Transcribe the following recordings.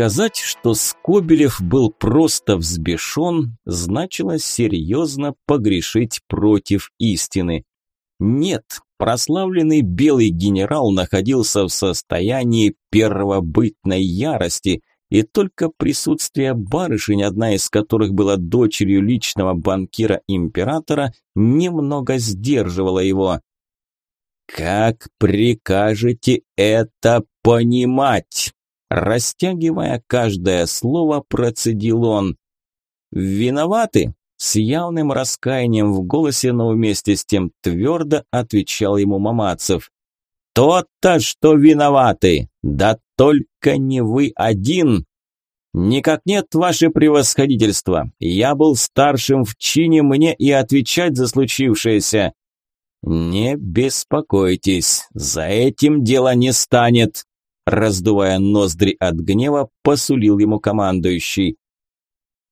Сказать, что Скобелев был просто взбешен, значило серьезно погрешить против истины. Нет, прославленный белый генерал находился в состоянии первобытной ярости, и только присутствие барышень, одна из которых была дочерью личного банкира императора, немного сдерживало его. «Как прикажете это понимать?» Растягивая каждое слово, процедил он. «Виноваты?» С явным раскаянием в голосе, но вместе с тем твердо отвечал ему Мамацев. «То-то, что виноваты! Да только не вы один!» «Никак нет, ваше превосходительство! Я был старшим в чине, мне и отвечать за случившееся!» «Не беспокойтесь, за этим дело не станет!» Раздувая ноздри от гнева, посулил ему командующий.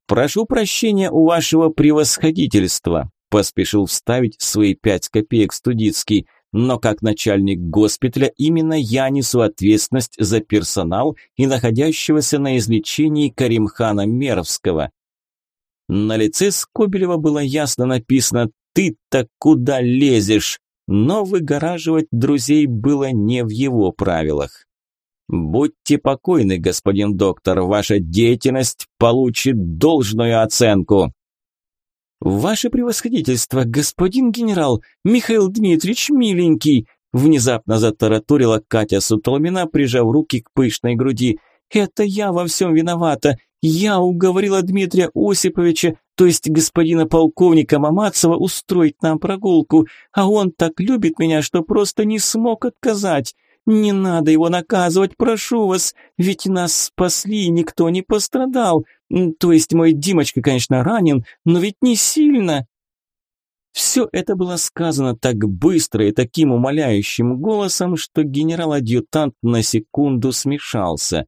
«Прошу прощения у вашего превосходительства», – поспешил вставить свои пять копеек Студицкий, «но как начальник госпиталя именно я несу ответственность за персонал и находящегося на излечении Каримхана Меровского». На лице Скобелева было ясно написано «Ты-то куда лезешь?», но выгораживать друзей было не в его правилах. Будьте покойны, господин доктор, ваша деятельность получит должную оценку. Ваше превосходительство, господин генерал, Михаил Дмитриевич, миленький, внезапно затараторила Катя Сутолмина, прижав руки к пышной груди. Это я во всем виновата. Я уговорила Дмитрия Осиповича, то есть господина полковника Мамацева, устроить нам прогулку, а он так любит меня, что просто не смог отказать. «Не надо его наказывать, прошу вас, ведь нас спасли, никто не пострадал. То есть мой Димочка, конечно, ранен, но ведь не сильно». Все это было сказано так быстро и таким умоляющим голосом, что генерал-адъютант на секунду смешался.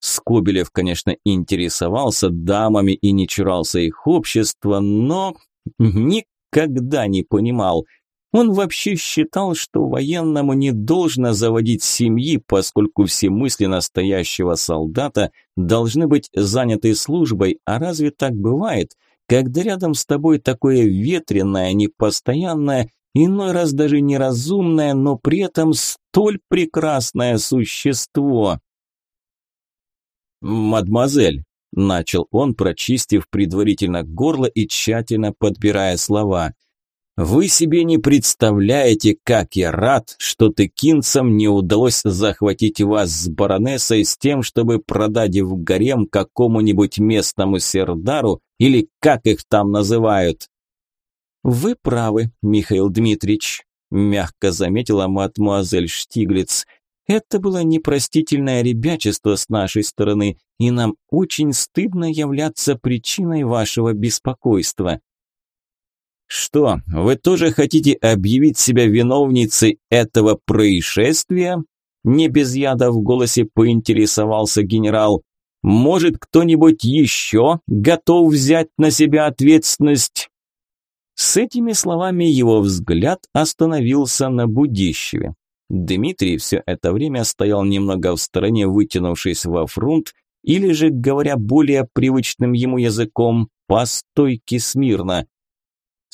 Скобелев, конечно, интересовался дамами и не чурался их общества, но никогда не понимал – он вообще считал, что военному не должно заводить семьи, поскольку все мысли настоящего солдата должны быть заняты службой, а разве так бывает, когда рядом с тобой такое ветреное, непостоянное, иной раз даже неразумное, но при этом столь прекрасное существо? «Мадемуазель», – начал он, прочистив предварительно горло и тщательно подбирая слова – вы себе не представляете, как я рад, что тыкинцам не удалось захватить вас с баронессой с тем, чтобы продать в гарем какому-нибудь местному сердару или как их там называют. Вы правы, Михаил Дмитриевич, мягко заметила мадмуазель Штиглиц. Это было непростительное ребячество с нашей стороны, и нам очень стыдно являться причиной вашего беспокойства. «Что, вы тоже хотите объявить себя виновницей этого происшествия?» Не без яда в голосе поинтересовался генерал. «Может, кто-нибудь еще готов взять на себя ответственность?» С этими словами его взгляд остановился на Будищеве. Дмитрий все это время стоял немного в стороне, вытянувшись во фрунт, или же, говоря более привычным ему языком, по стойке смирно.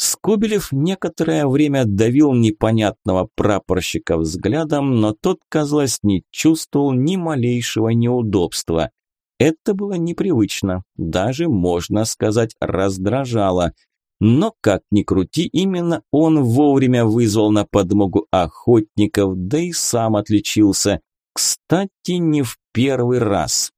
Скобелев некоторое время давил непонятного прапорщика взглядом, но тот, казалось, не чувствовал ни малейшего неудобства. Это было непривычно, даже, можно сказать, раздражало. Но, как ни крути, именно он вовремя вызвал на подмогу охотников, да и сам отличился. Кстати, не в первый раз.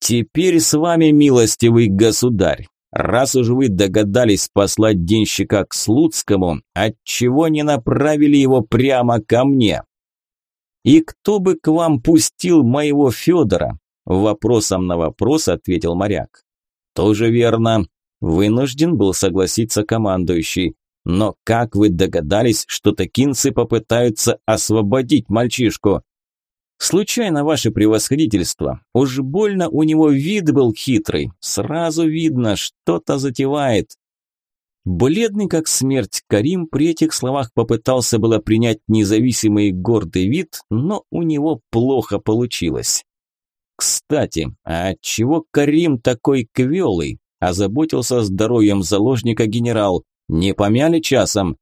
«Теперь с вами, милостивый государь, Раз уж вы догадались послать денщика к Слуцкому, отчего не направили его прямо ко мне? И кто бы к вам пустил моего Федора? Вопросом на вопрос ответил моряк. Тоже верно. Вынужден был согласиться командующий. Но как вы догадались, что токинцы попытаются освободить мальчишку? Случайно, ваше превосходительство. Уж больно у него вид был хитрый. Сразу видно, что-то затевает. Бледный как смерть Карим при этих словах попытался было принять независимый гордый вид, но у него плохо получилось. Кстати, а отчего Карим такой квелый? Озаботился здоровьем заложника генерал. Не помяли часом?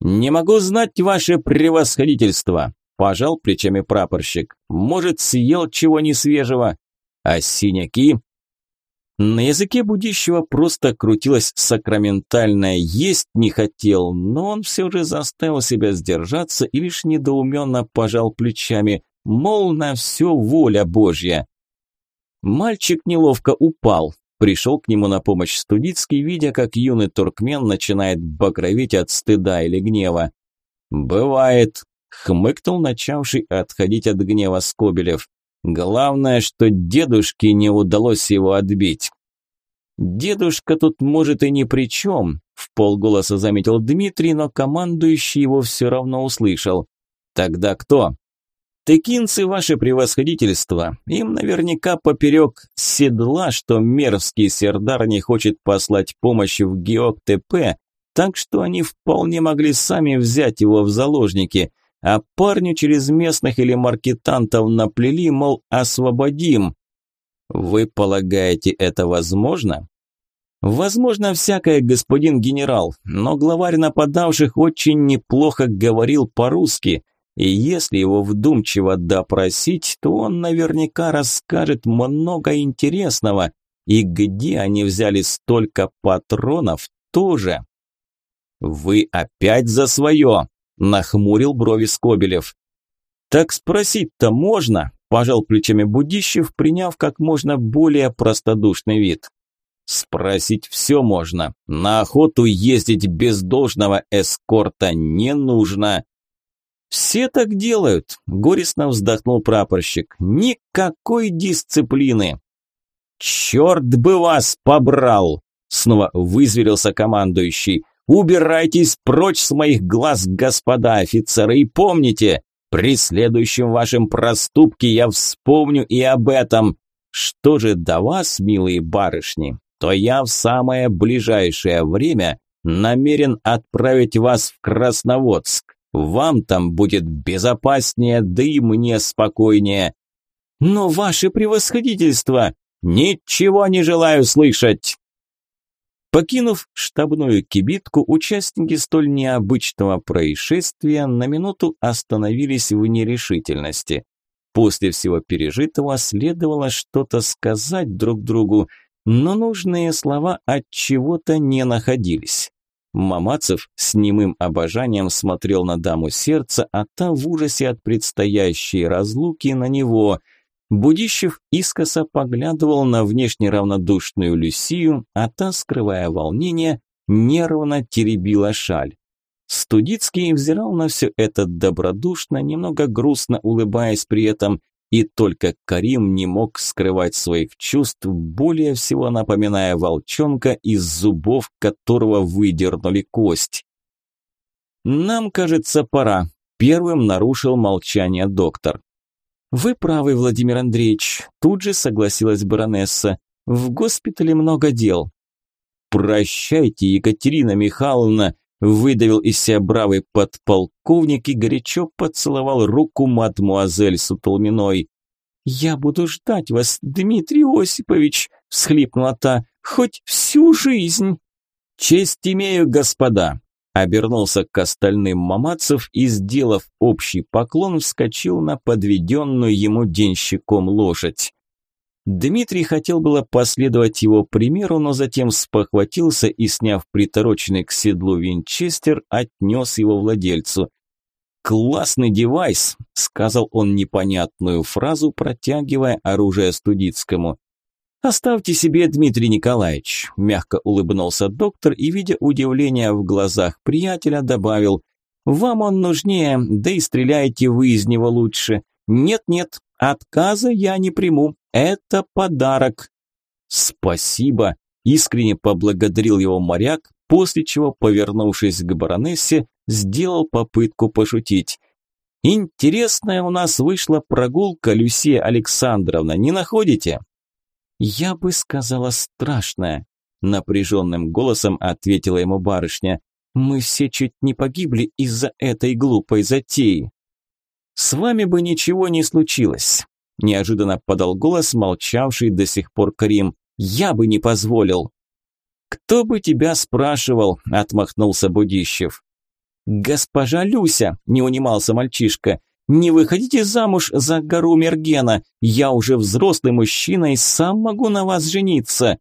Не могу знать ваше превосходительство, пожал плечами прапорщик. Может, съел чего несвежего? А синяки? На языке будущего просто крутилось сакраментальное «есть не хотел», но он все же заставил себя сдержаться и лишь недоуменно пожал плечами, мол, на все воля Божья. Мальчик неловко упал, пришел к нему на помощь Студицкий, видя, как юный туркмен начинает багроветь от стыда или гнева. «Бывает», – хмыкнул начавший отходить от гнева Скобелев. Главное, что дедушке не удалось его отбить. Дедушка тут может и ни при чем, в полголоса заметил Дмитрий, но командующий его все равно услышал. Тогда кто? Текинцы, ваше превосходительство, им наверняка поперек седла, что мерзкий сердар не хочет послать помощь в Геок-ТП, так что они вполне могли сами взять его в заложники – а парню через местных или маркетантов наплели, мол, освободим. Вы полагаете, это возможно? Возможно всякое, господин генерал, но главарь нападавших очень неплохо говорил по-русски, и если его вдумчиво допросить, то он наверняка расскажет много интересного, и где они взяли столько патронов тоже. Вы опять за свое, нахмурил брови Скобелев. Так спросить-то можно, пожал плечами Будищев, приняв как можно более простодушный вид. Спросить все можно. На охоту ездить без должного эскорта не нужно. Все так делают, горестно вздохнул прапорщик. Никакой дисциплины. Черт бы вас побрал! Снова вызверился командующий. Убирайтесь прочь с моих глаз, господа офицеры, и помните, при следующем вашем проступке я вспомню и об этом. Что же до вас, милые барышни, то я в самое ближайшее время намерен отправить вас в Красноводск. Вам там будет безопаснее, да и мне спокойнее. Но ваше превосходительство, ничего не желаю слышать. Покинув штабную кибитку, участники столь необычного происшествия на минуту остановились в нерешительности. После всего пережитого следовало что-то сказать друг другу, но нужные слова от чего-то не находились. Мамацев с немым обожанием смотрел на даму сердца, а та в ужасе от предстоящей разлуки на него – Будищев искоса поглядывал на внешне равнодушную Люсию, а та, скрывая волнение, нервно теребила шаль. Студицкий взирал на все это добродушно, немного грустно улыбаясь при этом, и только Карим не мог скрывать своих чувств, более всего напоминая волчонка, из зубов которого выдернули кость. «Нам, кажется, пора», – первым нарушил молчание доктор. «Вы правы, Владимир Андреевич», – тут же согласилась баронесса. «В госпитале много дел». «Прощайте, Екатерина Михайловна», – выдавил из себя бравый подполковник и горячо поцеловал руку мадмуазель Сутолминой. «Я буду ждать вас, Дмитрий Осипович», – всхлипнула та, – «хоть всю жизнь». «Честь имею, господа», Обернулся к остальным мамацев и, сделав общий поклон, вскочил на подведенную ему денщиком лошадь. Дмитрий хотел было последовать его примеру, но затем спохватился и, сняв притороченный к седлу винчестер, отнес его владельцу. «Классный девайс», – сказал он непонятную фразу, протягивая оружие Студицкому. «Оставьте себе, Дмитрий Николаевич», – мягко улыбнулся доктор и, видя удивление в глазах приятеля, добавил, «Вам он нужнее, да и стреляете вы из него лучше. Нет-нет, отказа я не приму, это подарок». «Спасибо», – искренне поблагодарил его моряк, после чего, повернувшись к баронессе, сделал попытку пошутить. «Интересная у нас вышла прогулка, Люсия Александровна, не находите?» «Я бы сказала страшное», – напряженным голосом ответила ему барышня. «Мы все чуть не погибли из-за этой глупой затеи». «С вами бы ничего не случилось. неожиданно подал голос молчавший до сих пор Карим. Я бы не позволил. Кто бы тебя спрашивал, отмахнулся Будищев. Госпожа Люся, не унимался мальчишка. Не выходите замуж за гору Мергена. Я уже взрослый мужчина и сам могу на вас жениться.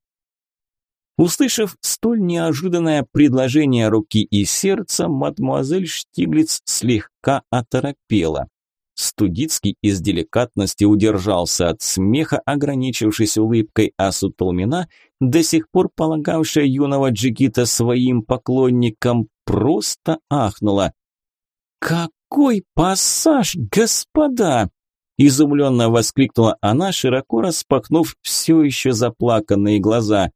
Услышав столь неожиданное предложение руки и сердца, мадмуазель Штиглиц слегка оторопела. Студицкий из деликатности удержался от смеха, ограничившись улыбкой, а Сутолмина, до сих пор полагавшая юного Джигита своим поклонником, просто ахнула. «Какой пассаж, господа!» Изумленно воскликнула она, широко распахнув все еще заплаканные глаза.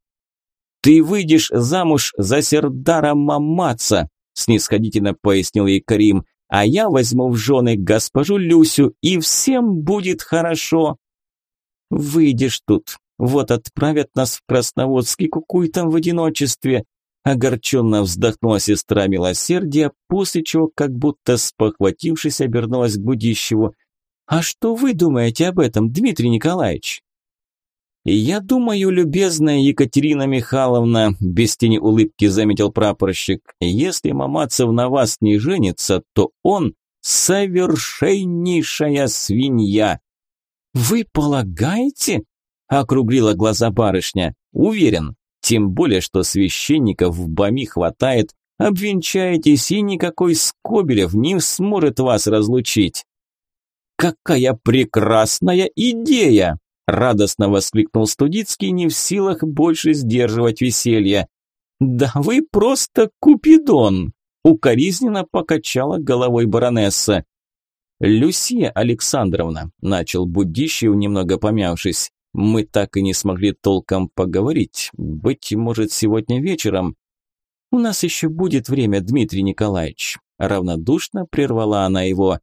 «Ты выйдешь замуж за Сердара Мамаца», снисходительно пояснил ей Карим, «а я возьму в жены госпожу Люсю, и всем будет хорошо». «Выйдешь тут, вот отправят нас в Красноводский кукуй там в одиночестве», огорченно вздохнула сестра милосердия, после чего, как будто спохватившись, обернулась к Будищеву. «А что вы думаете об этом, Дмитрий Николаевич?» «Я думаю, любезная Екатерина Михайловна», – без тени улыбки заметил прапорщик, «если Мамацев на вас не женится, то он совершеннейшая свинья». «Вы полагаете?» – округлила глаза барышня. «Уверен. Тем более, что священников в Бами хватает. Обвенчаетесь, и никакой Скобелев не сможет вас разлучить». «Какая прекрасная идея!» Радостно воскликнул Студицкий, не в силах больше сдерживать веселье. «Да вы просто Купидон!» Укоризненно покачала головой баронесса. «Люсия Александровна», – начал Будищев, немного помявшись, – «мы так и не смогли толком поговорить. Быть может, сегодня вечером?» «У нас еще будет время, Дмитрий Николаевич», – равнодушно прервала она его.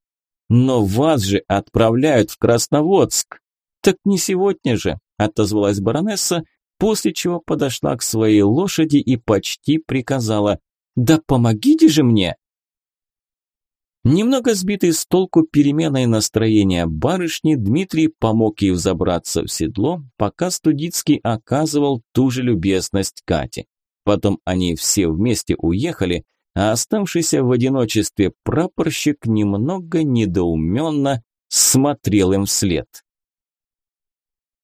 «Но вас же отправляют в Красноводск!» «Так не сегодня же», – отозвалась баронесса, после чего подошла к своей лошади и почти приказала «Да помогите же мне!» Немного сбитый с толку переменой настроения барышни, Дмитрий помог ей взобраться в седло, пока Студицкий оказывал ту же любезность Кате. Потом они все вместе уехали, а оставшийся в одиночестве прапорщик немного недоуменно смотрел им вслед.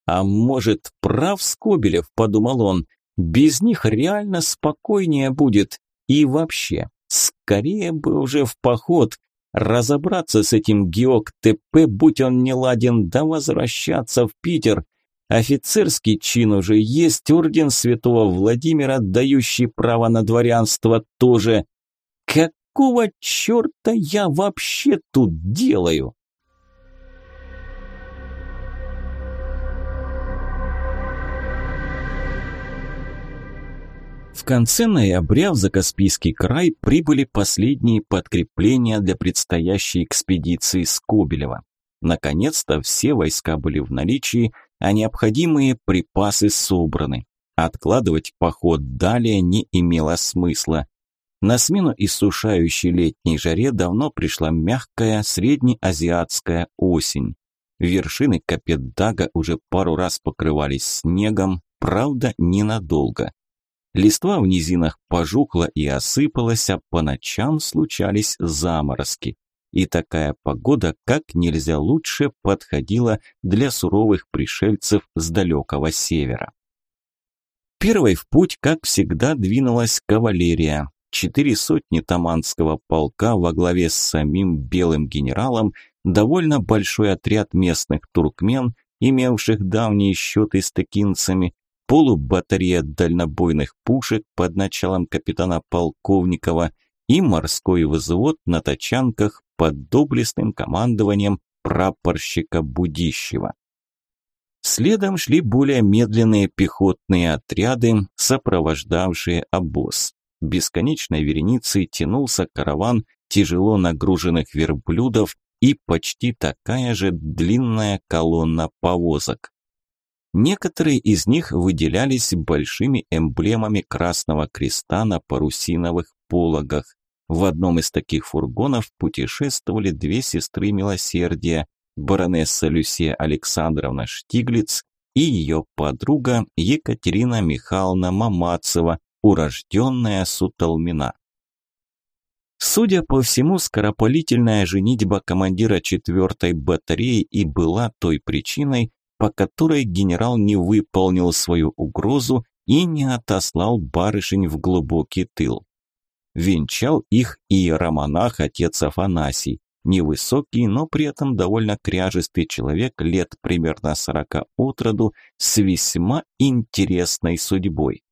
А может, прав Скобелев, подумал он, без них реально спокойнее будет. И вообще, скорее бы уже в поход, разобраться с этим Геок ТП, будь он не ладен, да возвращаться в Питер. Офицерский чин уже есть, орден святого Владимира, дающий право на дворянство тоже. Какого черта я вообще тут делаю? Конце ноября в Закаспийский край прибыли последние подкрепления для предстоящей экспедиции Скобелева. Наконец-то все войска были в наличии, а необходимые припасы собраны. Откладывать поход далее не имело смысла. На смену иссушающей летней жаре давно пришла мягкая среднеазиатская осень. Вершины Капетдага уже пару раз покрывались снегом, правда ненадолго. Листва в низинах пожухла и осыпалась, а по ночам случались заморозки. И такая погода как нельзя лучше подходила для суровых пришельцев с далекого севера. Первой в путь, как всегда, двинулась кавалерия. Четыре сотни таманского полка во главе с самим белым генералом, довольно большой отряд местных туркмен, имевших давние счеты с текинцами, полубатарея дальнобойных пушек под началом капитана Полковникова и морской взвод на тачанках под доблестным командованием прапорщика Будищева. Следом шли более медленные пехотные отряды, сопровождавшие обоз. Бесконечной вереницей тянулся караван тяжело нагруженных верблюдов и почти такая же длинная колонна повозок. Некоторые из них выделялись большими эмблемами Красного Креста на парусиновых пологах. В одном из таких фургонов путешествовали две сестры милосердия. баронесса Люсия Александровна Штиглиц и ее подруга Екатерина Михайловна Мамацева, урожденная Суталмина. Судя по всему, скоропалительная женитьба командира 4-й батареи и была той причиной, по которой генерал не выполнил свою угрозу и не отослал барышень в глубокий тыл. Венчал их иеромонах отец Афанасий, невысокий, но при этом довольно кряжестый человек лет примерно сорока от роду с весьма интересной судьбой.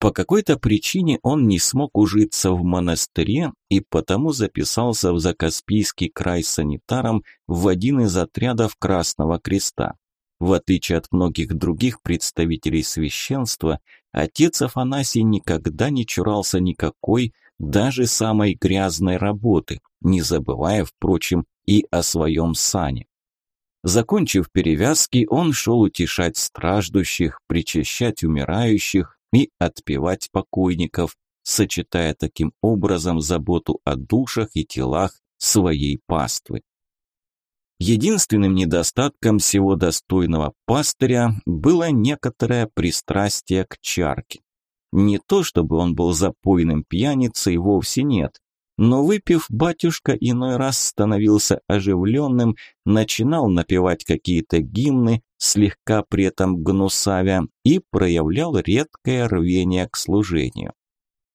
По какой-то причине он не смог ужиться в монастыре и потому записался в Закаспийский край санитаром в один из отрядов Красного Креста. В отличие от многих других представителей священства, отец Афанасий никогда не чурался никакой, даже самой грязной работы, не забывая, впрочем, и о своем сане. Закончив перевязки, он шел утешать страждущих, причащать умирающих и отпевать покойников, сочетая таким образом заботу о душах и телах своей паствы. Единственным недостатком всего достойного пастыря было некоторое пристрастие к чарке. Не то чтобы он был запойным пьяницей, вовсе нет. Но выпив, батюшка иной раз становился оживленным, начинал напевать какие-то гимны, слегка при этом гнусавя, и проявлял редкое рвение к служению.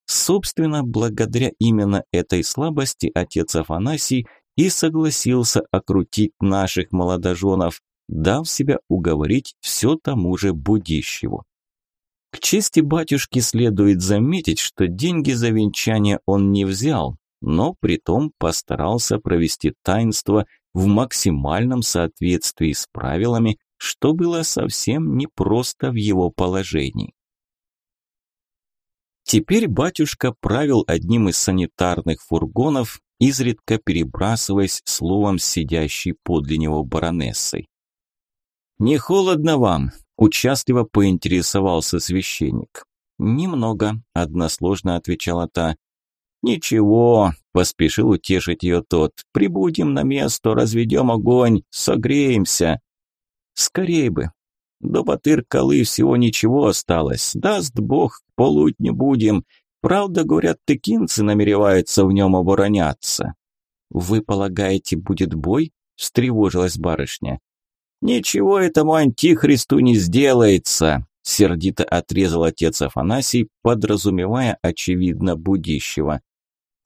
Собственно, благодаря именно этой слабости отец Афанасий и согласился окрутить наших молодоженов, дав себя уговорить все тому же Будищеву. К чести батюшки следует заметить, что деньги за венчание он не взял, но притом постарался провести таинство в максимальном соответствии с правилами, что было совсем непросто в его положении. Теперь батюшка правил одним из санитарных фургонов, изредка перебрасываясь словом сидящей подле него баронессой. «Не холодно вам?» – участливо поинтересовался священник. «Немного», – односложно отвечала та. «Ничего», – поспешил утешить ее тот. «Прибудем на место, разведем огонь, согреемся». «Скорей бы». До Батыр-Калы всего ничего осталось. Даст бог, полуть не будем. Правда, говорят, тыкинцы намереваются в нем обороняться. «Вы полагаете, будет бой?» – встревожилась барышня. «Ничего этому антихристу не сделается», – сердито отрезал отец Афанасий, подразумевая, очевидно, будущего.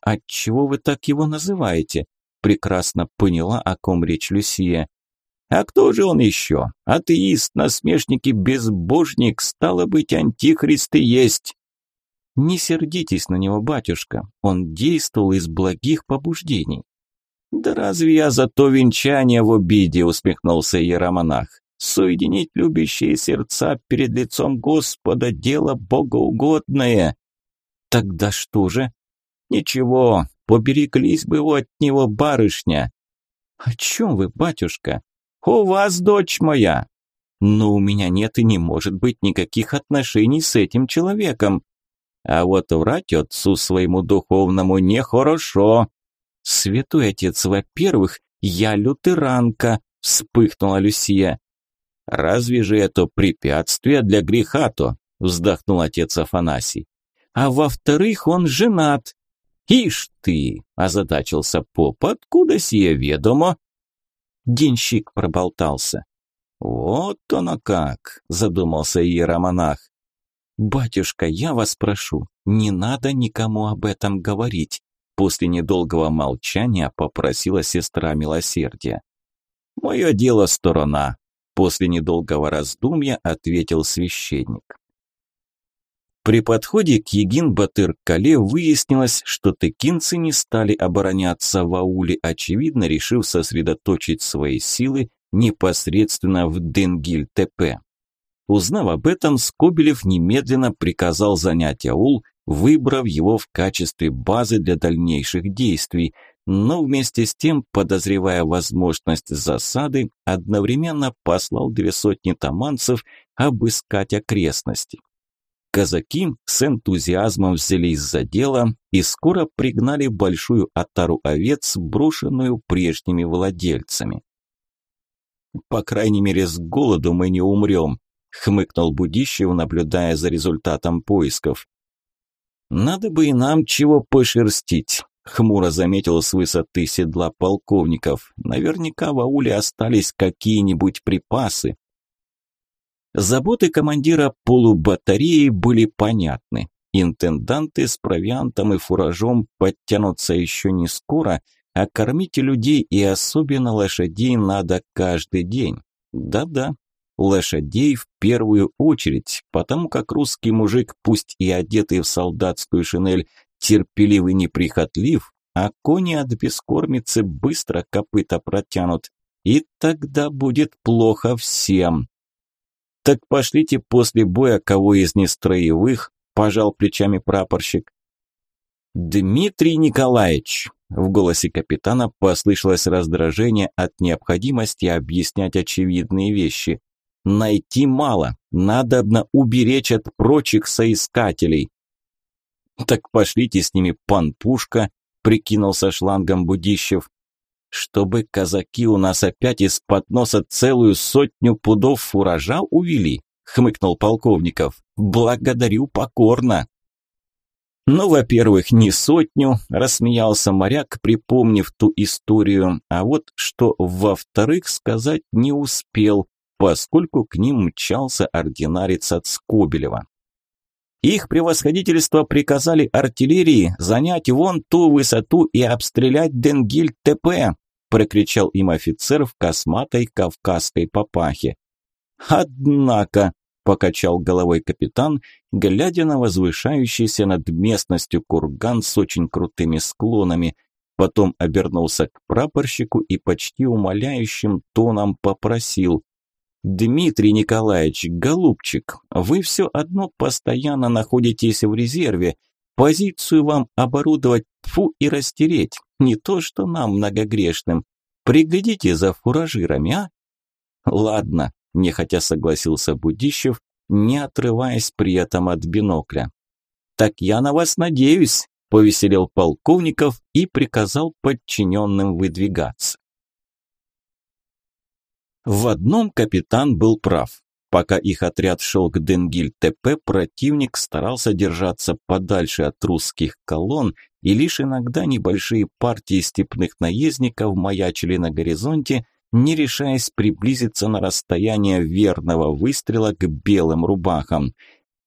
«Отчего вы так его называете?» – прекрасно поняла, о ком речь Люсия. «А кто же он еще? Атеист, насмешник и безбожник, стало быть, антихрист и есть». «Не сердитесь на него, батюшка, он действовал из благих побуждений». «Да разве я за то венчание в обиде?» – усмехнулся иеромонах. «Соединить любящие сердца перед лицом Господа – дело богоугодное». «Тогда что же?» «Ничего, побереглись бы вы от него, барышня». «О чем вы, батюшка?» «У вас дочь моя». «Но у меня нет и не может быть никаких отношений с этим человеком». «А вот врать отцу своему духовному нехорошо», «Святой отец, во-первых, я лютеранка», – вспыхнула Люсия. «Разве же это препятствие для греха-то?» – вздохнул отец Афанасий. «А во-вторых, он женат». «Ишь ты!» – озадачился поп. «Откуда сие ведомо?» Денщик проболтался. «Вот оно как!» – задумался иеромонах. «Батюшка, я вас прошу, не надо никому об этом говорить. После недолгого молчания попросила сестра милосердия. «Мое дело сторона», – после недолгого раздумья ответил священник. При подходе к Егин-Батыр-Кале выяснилось, что тыкинцы не стали обороняться в ауле, очевидно решив сосредоточить свои силы непосредственно в Денгиль-ТП. Узнав об этом, Скобелев немедленно приказал занять аул выбрав его в качестве базы для дальнейших действий, но вместе с тем, подозревая возможность засады, одновременно послал две сотни таманцев обыскать окрестности. Казаки с энтузиазмом взялись за дело и скоро пригнали большую отару овец, брошенную прежними владельцами. «По крайней мере, с голоду мы не умрем», – хмыкнул Будищев, наблюдая за результатом поисков. «Надо бы и нам чего пошерстить», – хмуро заметил с высоты седла полковников. «Наверняка в ауле остались какие-нибудь припасы». Заботы командира полубатареи были понятны. Интенданты с провиантом и фуражом подтянутся еще не скоро, а кормить людей и особенно лошадей надо каждый день. Да-да, лошадей в первую очередь, потому как русский мужик, пусть и одетый в солдатскую шинель, терпеливый неприхотлив, а кони от бескормицы быстро копыта протянут. И тогда будет плохо всем. «Так пошлите после боя кого из нестроевых», – пожал плечами прапорщик. «Дмитрий Николаевич!» – в голосе капитана послышалось раздражение от необходимости объяснять очевидные вещи. «Найти мало, надобно уберечь от прочих соискателей». «Так пошлите с ними пан Пушка», – прикинулся шлангом Будищев чтобы казаки у нас опять из-под носа целую сотню пудов фуража увели, хмыкнул полковников. Благодарю покорно. Ну, во-первых, не сотню, рассмеялся моряк, припомнив ту историю, а вот что во-вторых сказать не успел, поскольку к ним мчался ординарец от Скобелева. Их превосходительство приказали артиллерии занять вон ту высоту и обстрелять Денгиль ТП, прокричал им офицер в косматой кавказской папахе. Однако, покачал головой капитан, глядя на возвышающийся над местностью курган с очень крутыми склонами, потом обернулся к прапорщику и почти умоляющим тоном попросил: Дмитрий Николаевич, голубчик, вы все одно постоянно находитесь в резерве. Позицию вам оборудовать, фу и растереть. Не то, что нам, многогрешным. Приглядите за фуражирами, а? Ладно, нехотя согласился Будищев, не отрываясь при этом от бинокля. Так я на вас надеюсь, повеселел полковников и приказал подчиненным выдвигаться. В одном капитан был прав. Пока их отряд шел к Денгиль-ТП, противник старался держаться подальше от русских колонн, и лишь иногда небольшие партии степных наездников маячили на горизонте, не решаясь приблизиться на расстояние верного выстрела к белым рубахам.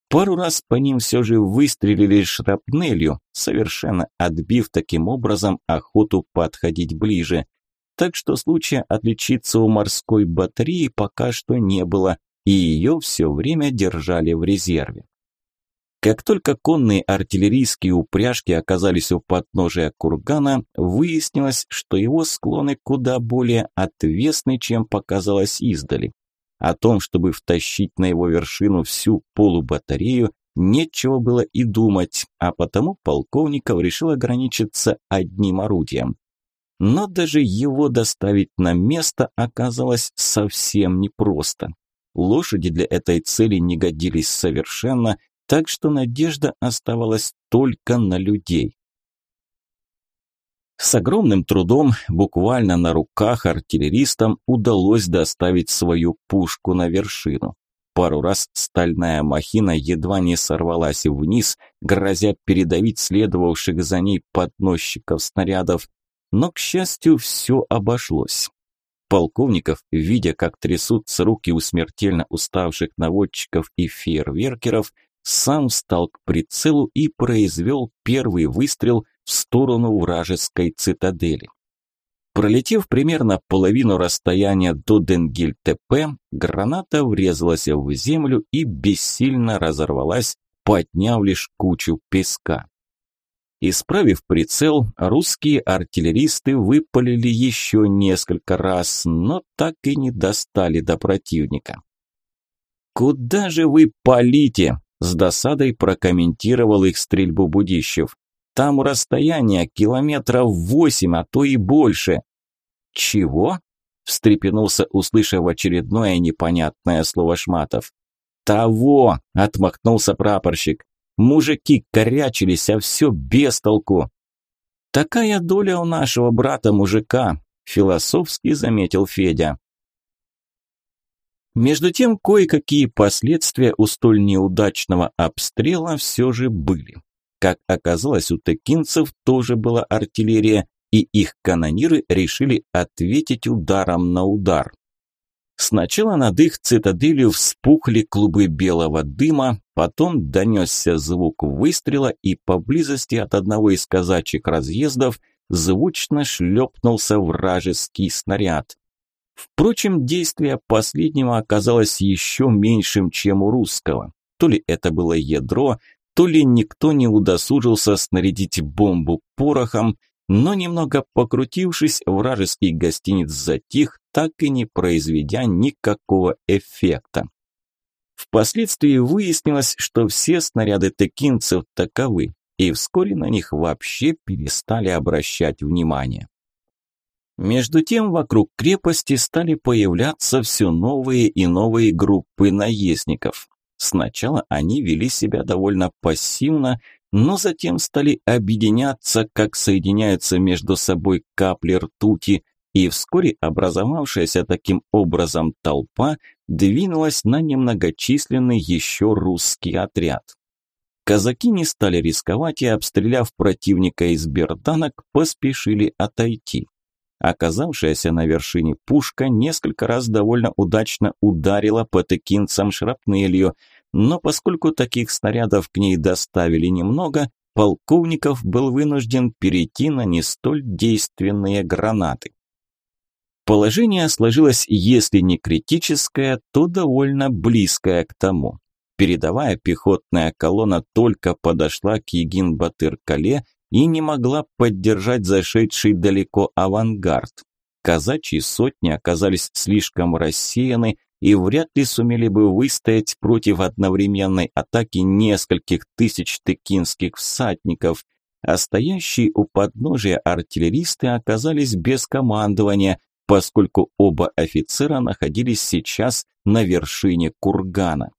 Пару раз по ним все же выстрелили шрапнелью, совершенно отбив таким образом охоту подходить ближе – так что случая отличиться у морской батареи пока что не было, и ее все время держали в резерве. Как только конные артиллерийские упряжки оказались у подножия кургана, выяснилось, что его склоны куда более отвесны, чем показалось издали. О том, чтобы втащить на его вершину всю полубатарею, нечего было и думать, а потому полковников решил ограничиться одним орудием но даже его доставить на место оказалось совсем непросто. Лошади для этой цели не годились совершенно, так что надежда оставалась только на людей. С огромным трудом, буквально на руках артиллеристам удалось доставить свою пушку на вершину. Пару раз стальная махина едва не сорвалась вниз, грозя передавить следовавших за ней подносчиков снарядов, но, к счастью, все обошлось. Полковников, видя, как трясутся руки у смертельно уставших наводчиков и фейерверкеров, сам встал к прицелу и произвел первый выстрел в сторону вражеской цитадели. Пролетев примерно половину расстояния до Денгиль-ТП, граната врезалась в землю и бессильно разорвалась, подняв лишь кучу песка. Исправив прицел, русские артиллеристы выпалили еще несколько раз, но так и не достали до противника. «Куда же вы палите?» – с досадой прокомментировал их стрельбу Будищев. «Там расстояние километров восемь, а то и больше». «Чего?» – встрепенулся, услышав очередное непонятное слово Шматов. «Того!» – отмахнулся прапорщик. «Мужики корячились, а все без толку». «Такая доля у нашего брата-мужика», – философски заметил Федя. Между тем, кое-какие последствия у столь неудачного обстрела все же были. Как оказалось, у текинцев тоже была артиллерия, и их канониры решили ответить ударом на удар. Сначала над их цитаделью вспухли клубы белого дыма, потом донесся звук выстрела, и поблизости от одного из казачьих разъездов звучно шлепнулся вражеский снаряд. Впрочем, действие последнего оказалось еще меньшим, чем у русского. То ли это было ядро, то ли никто не удосужился снарядить бомбу порохом, но немного покрутившись, вражеский гостиниц затих, так и не произведя никакого эффекта. Впоследствии выяснилось, что все снаряды текинцев таковы, и вскоре на них вообще перестали обращать внимание. Между тем вокруг крепости стали появляться все новые и новые группы наездников. Сначала они вели себя довольно пассивно, но затем стали объединяться, как соединяются между собой капли ртути, и вскоре образовавшаяся таким образом толпа двинулась на немногочисленный еще русский отряд. Казаки не стали рисковать и, обстреляв противника из берданок, поспешили отойти. Оказавшаяся на вершине пушка несколько раз довольно удачно ударила по текинцам шрапнелью, но поскольку таких снарядов к ней доставили немного, полковников был вынужден перейти на не столь действенные гранаты. Положение сложилось, если не критическое, то довольно близкое к тому. Передовая пехотная колонна только подошла к Егин-Батыр-Кале и не могла поддержать зашедший далеко авангард. Казачьи сотни оказались слишком рассеяны и вряд ли сумели бы выстоять против одновременной атаки нескольких тысяч тыкинских всадников, а стоящие у подножия артиллеристы оказались без командования, поскольку оба офицера находились сейчас на вершине кургана.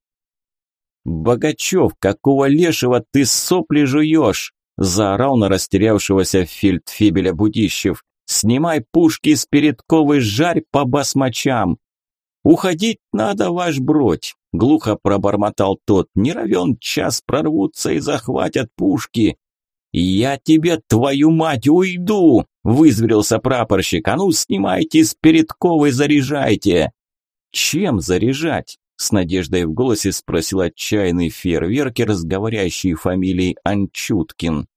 «Богачев, какого лешего ты сопли жуешь?» – заорал на растерявшегося фельдфебеля Будищев. «Снимай пушки с передковы, жарь по басмачам!» «Уходить надо, ваш бродь!» – глухо пробормотал тот. «Не равен час прорвутся и захватят пушки!» «Я тебе, твою мать, уйду!» – вызверился прапорщик. «А ну, снимайте с передковы, заряжайте!» «Чем заряжать?» – с надеждой в голосе спросил отчаянный фейерверкер с говорящей фамилией Анчуткин.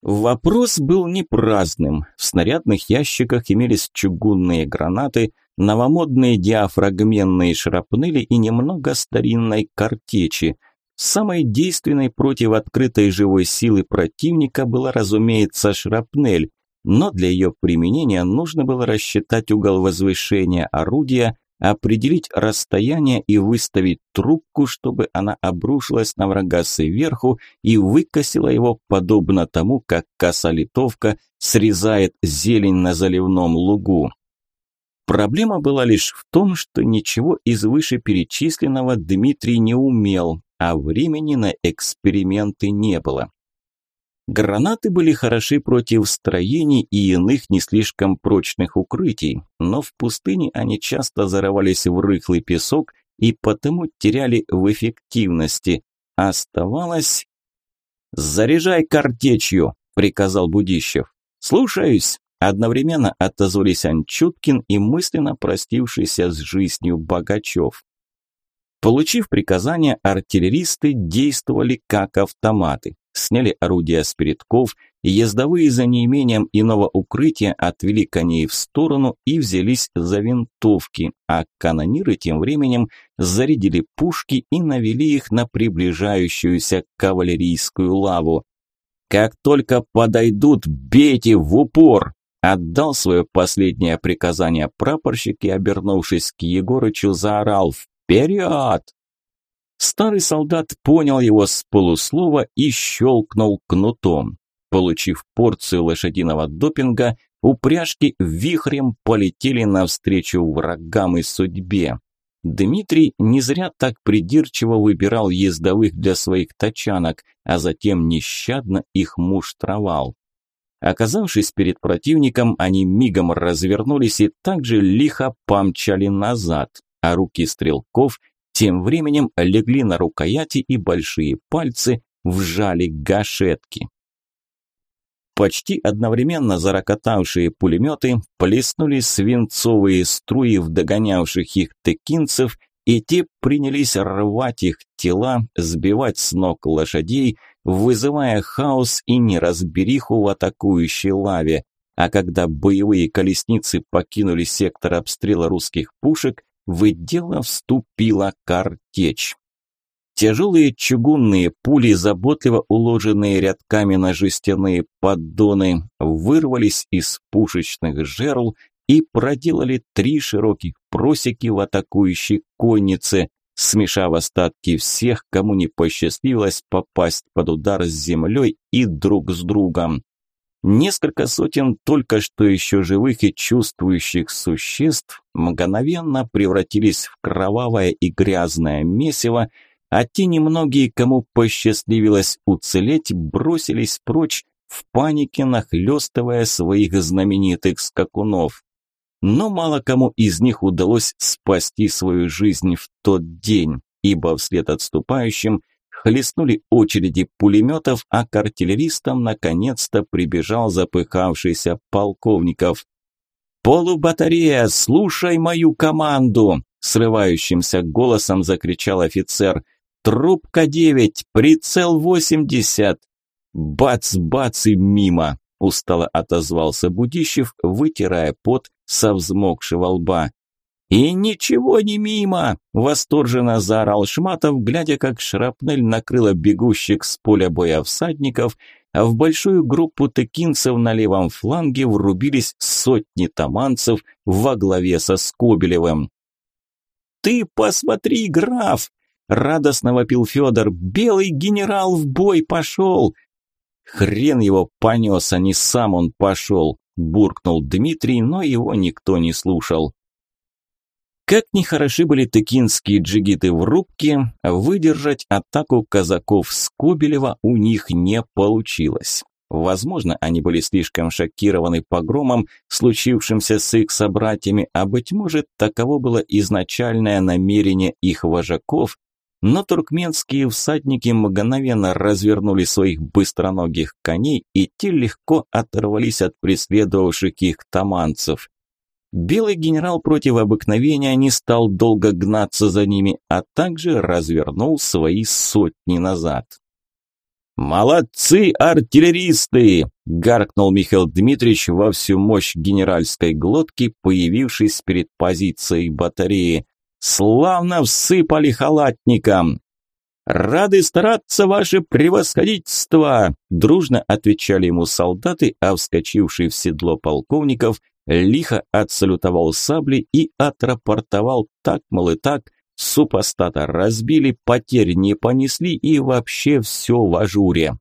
Вопрос был не праздным. В снарядных ящиках имелись чугунные гранаты, новомодные диафрагменные шрапнели и немного старинной картечи. Самой действенной против открытой живой силы противника была, разумеется, шрапнель, но для ее применения нужно было рассчитать угол возвышения орудия, определить расстояние и выставить трубку, чтобы она обрушилась на врага сверху и выкосила его, подобно тому, как коса-литовка срезает зелень на заливном лугу. Проблема была лишь в том, что ничего из вышеперечисленного Дмитрий не умел, а времени на эксперименты не было. Гранаты были хороши против строений и иных не слишком прочных укрытий, но в пустыне они часто зарывались в рыхлый песок и потому теряли в эффективности. Оставалось... «Заряжай картечью!» – приказал Будищев. «Слушаюсь!» – одновременно отозвались Анчуткин и мысленно простившийся с жизнью Богачев. Получив приказание, артиллеристы действовали как автоматы сняли орудия с передков, и ездовые за неимением иного укрытия отвели коней в сторону и взялись за винтовки, а канониры тем временем зарядили пушки и навели их на приближающуюся кавалерийскую лаву. «Как только подойдут, бейте в упор!» Отдал свое последнее приказание прапорщик и, обернувшись к Егорычу, заорал «Вперед!». Старый солдат понял его с полуслова и щелкнул кнутом. Получив порцию лошадиного допинга, упряжки вихрем полетели навстречу врагам и судьбе. Дмитрий не зря так придирчиво выбирал ездовых для своих тачанок, а затем нещадно их муштровал. Оказавшись перед противником, они мигом развернулись и также лихо помчали назад, а руки стрелков тем временем легли на рукояти и большие пальцы вжали гашетки. Почти одновременно зарокотавшие пулеметы плеснули свинцовые струи в догонявших их текинцев, и те принялись рвать их тела, сбивать с ног лошадей, вызывая хаос и неразбериху в атакующей лаве. А когда боевые колесницы покинули сектор обстрела русских пушек, в дело вступила картечь. Тяжелые чугунные пули, заботливо уложенные рядками на жестяные поддоны, вырвались из пушечных жерл и проделали три широких просеки в атакующей коннице, смешав остатки всех, кому не посчастливилось попасть под удар с землей и друг с другом. Несколько сотен только что еще живых и чувствующих существ мгновенно превратились в кровавое и грязное месиво, а те немногие, кому посчастливилось уцелеть, бросились прочь, в панике нахлестывая своих знаменитых скакунов. Но мало кому из них удалось спасти свою жизнь в тот день, ибо вслед отступающим хлестнули очереди пулеметов, а к артиллеристам наконец-то прибежал запыхавшийся полковников. «Полубатарея, слушай мою команду!» срывающимся голосом закричал офицер. Трубка девять, прицел восемьдесят. Бац-бац и мимо, устало отозвался Будищев, вытирая пот со взмокшего лба. «И ничего не мимо!» – восторженно заорал Шматов, глядя, как шрапнель накрыла бегущих с поля боя всадников, а в большую группу текинцев на левом фланге врубились сотни таманцев во главе со Скобелевым. «Ты посмотри, граф!» Радостно вопил Федор. «Белый генерал в бой пошел!» «Хрен его понес, а не сам он пошел!» Буркнул Дмитрий, но его никто не слушал. Как ни хороши были тыкинские джигиты в рубке, выдержать атаку казаков Скобелева у них не получилось. Возможно, они были слишком шокированы погромом, случившимся с их собратьями, а быть может, таково было изначальное намерение их вожаков, но туркменские всадники мгновенно развернули своих быстроногих коней, и те легко оторвались от преследовавших их таманцев. Белый генерал против обыкновения не стал долго гнаться за ними, а также развернул свои сотни назад. «Молодцы, артиллеристы!» – гаркнул Михаил Дмитриевич во всю мощь генеральской глотки, появившись перед позицией батареи. Славно всыпали халатникам. «Рады стараться, ваше превосходительство!» Дружно отвечали ему солдаты, а вскочивший в седло полковников лихо отсалютовал сабли и отрапортовал так, мол, и так, супостата разбили, потерь не понесли и вообще все в ажуре.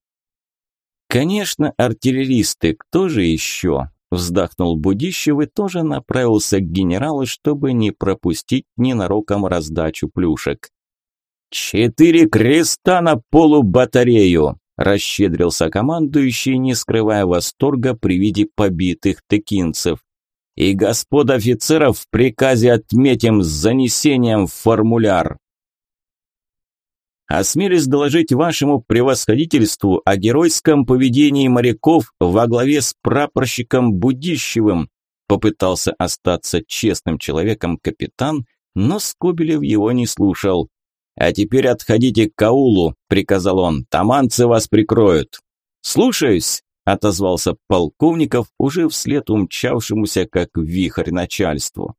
Конечно, артиллеристы, кто же еще? Вздохнул Будищев и тоже направился к генералу, чтобы не пропустить ненароком раздачу плюшек. «Четыре креста на полубатарею!» – расщедрился командующий, не скрывая восторга при виде побитых текинцев. «И господ офицеров в приказе отметим с занесением в формуляр!» Осмелюсь доложить вашему превосходительству о геройском поведении моряков во главе с прапорщиком Будищевым. Попытался остаться честным человеком капитан, но Скобелев его не слушал. «А теперь отходите к Каулу», – приказал он, – «таманцы вас прикроют». «Слушаюсь», – отозвался полковников уже вслед умчавшемуся как вихрь начальству.